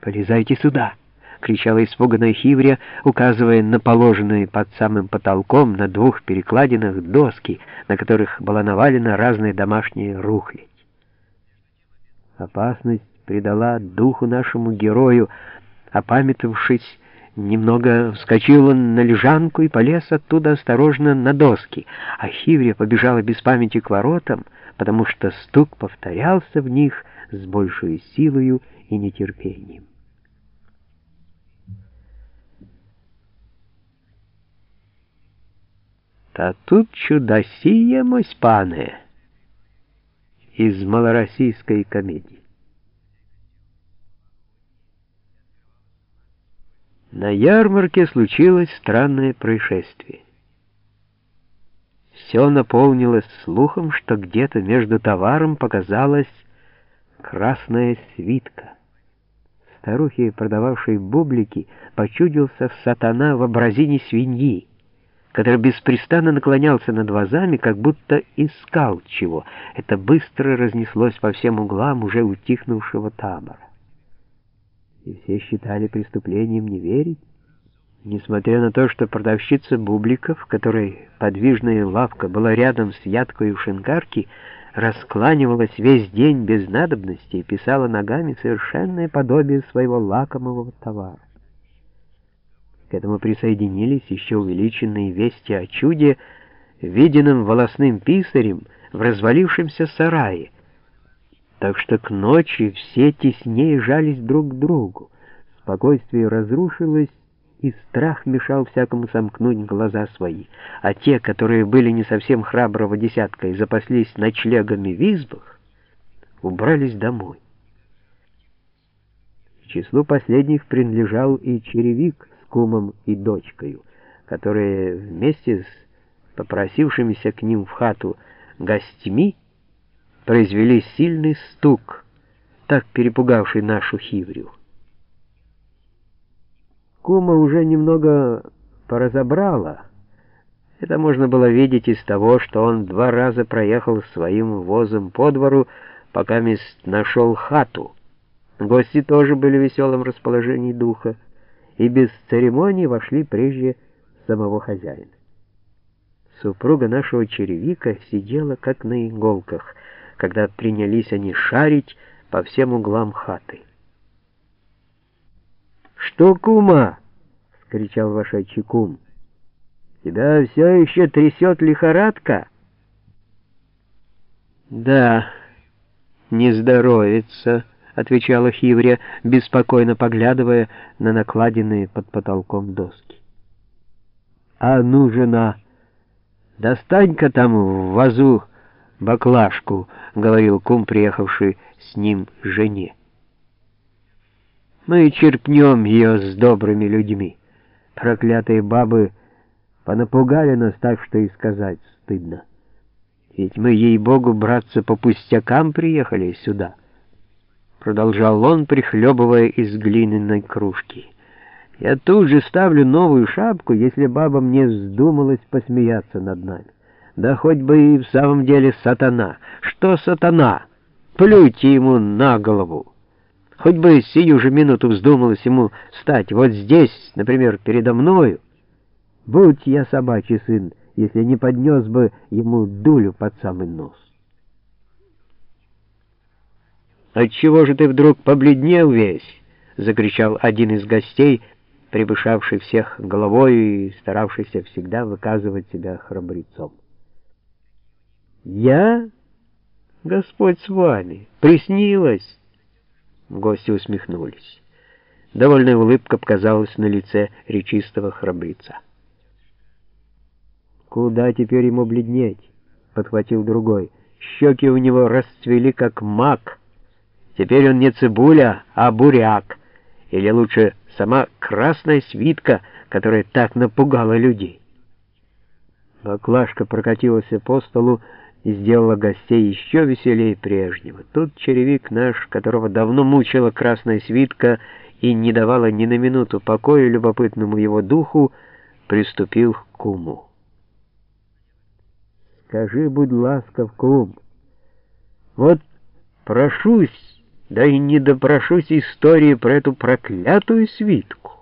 «Полезайте сюда!» — кричала испуганная Хиврия, указывая на положенные под самым потолком на двух перекладинах доски, на которых была навалена разная домашняя рухлядь. Опасность придала духу нашему герою, опамятовавшись, немного вскочил он на лежанку и полез оттуда осторожно на доски, а Хиврия побежала без памяти к воротам, потому что стук повторялся в них с большей силою и нетерпением. Та тут чудосия, мось пане, из малороссийской комедии. На ярмарке случилось странное происшествие. Все наполнилось слухом, что где-то между товаром показалась красная свитка. Старухе, продававшей бублики, почудился сатана в образине свиньи, который беспрестанно наклонялся над вазами, как будто искал чего. Это быстро разнеслось по всем углам уже утихнувшего табора. И все считали преступлением не верить, несмотря на то, что продавщица бубликов, которой подвижная лавка была рядом с ядкой у шинкарки, раскланивалась весь день без надобности и писала ногами совершенное подобие своего лакомого товара. К этому присоединились еще увеличенные вести о чуде, виденном волосным писарем в развалившемся сарае. Так что к ночи все теснее жались друг к другу. Спокойствие разрушилось, и страх мешал всякому сомкнуть глаза свои, а те, которые были не совсем храброго десятка и запаслись ночлегами в избах, убрались домой. К числу последних принадлежал и черевик с кумом и дочкою, которые вместе с попросившимися к ним в хату гостьми произвели сильный стук, так перепугавший нашу хиврю. Кума уже немного поразобрала. Это можно было видеть из того, что он два раза проехал своим возом по двору, пока мест нашел хату. Гости тоже были в веселом расположении духа и без церемоний вошли прежде самого хозяина. Супруга нашего черевика сидела как на иголках, когда принялись они шарить по всем углам хаты. «Что, кума?» — скричал вошедший кум. «Тебя все еще трясет лихорадка?» «Да, не здоровится», — отвечала Хиврия, беспокойно поглядывая на накладенные под потолком доски. «А ну, жена, достань-ка там в вазу баклажку», — говорил кум, приехавший с ним жене. Мы черпнем ее с добрыми людьми. Проклятые бабы понапугали нас так, что и сказать стыдно. Ведь мы, ей-богу, братцы, по пустякам приехали сюда. Продолжал он, прихлебывая из глиняной кружки. Я тут же ставлю новую шапку, если баба мне вздумалась посмеяться над нами. Да хоть бы и в самом деле сатана. Что сатана? Плюйте ему на голову. Хоть бы сию же минуту вздумалось ему стать вот здесь, например, передо мною. Будь я собачий сын, если не поднес бы ему дулю под самый нос. «Отчего же ты вдруг побледнел весь?» — закричал один из гостей, превышавший всех головой и старавшийся всегда выказывать себя храбрецом. «Я? Господь с вами! Приснилось!» Гости усмехнулись. Довольная улыбка показалась на лице речистого храбреца. «Куда теперь ему бледнеть?» — подхватил другой. «Щеки у него расцвели, как мак. Теперь он не цибуля, а буряк. Или лучше, сама красная свитка, которая так напугала людей». Баклажка прокатилась по столу, и сделала гостей еще веселее прежнего. Тут черевик наш, которого давно мучила красная свитка и не давала ни на минуту покоя любопытному его духу, приступил к куму. «Скажи, будь ласков, кум, вот прошусь Да и не допрошусь истории про эту проклятую свитку.